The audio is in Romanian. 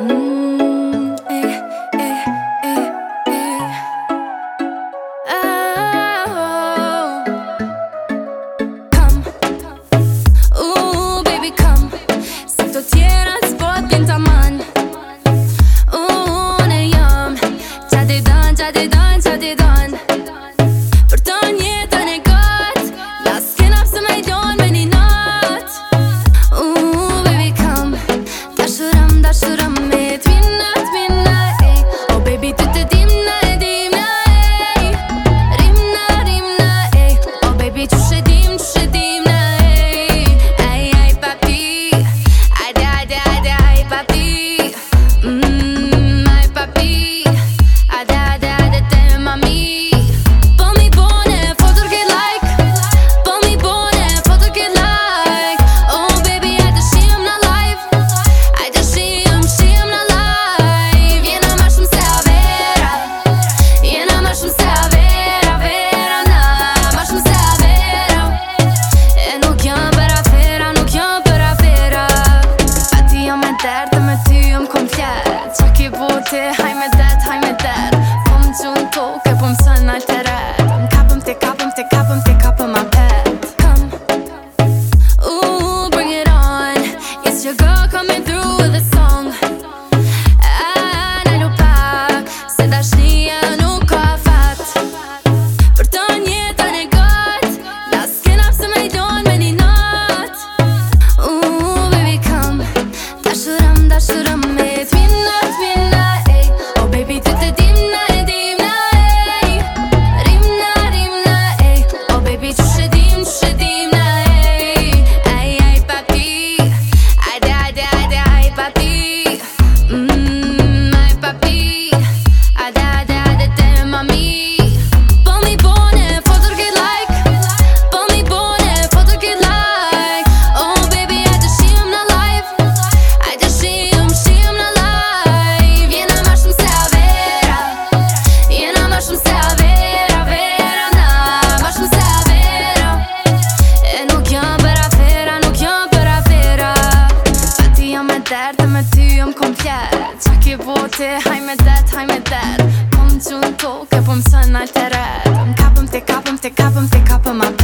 Mm. Mírame. Say hi me dad, hi me dad Komm zu und Tag, gib uns ein alter Rad Und kappen, te kappen, te kappen, te kappen, mein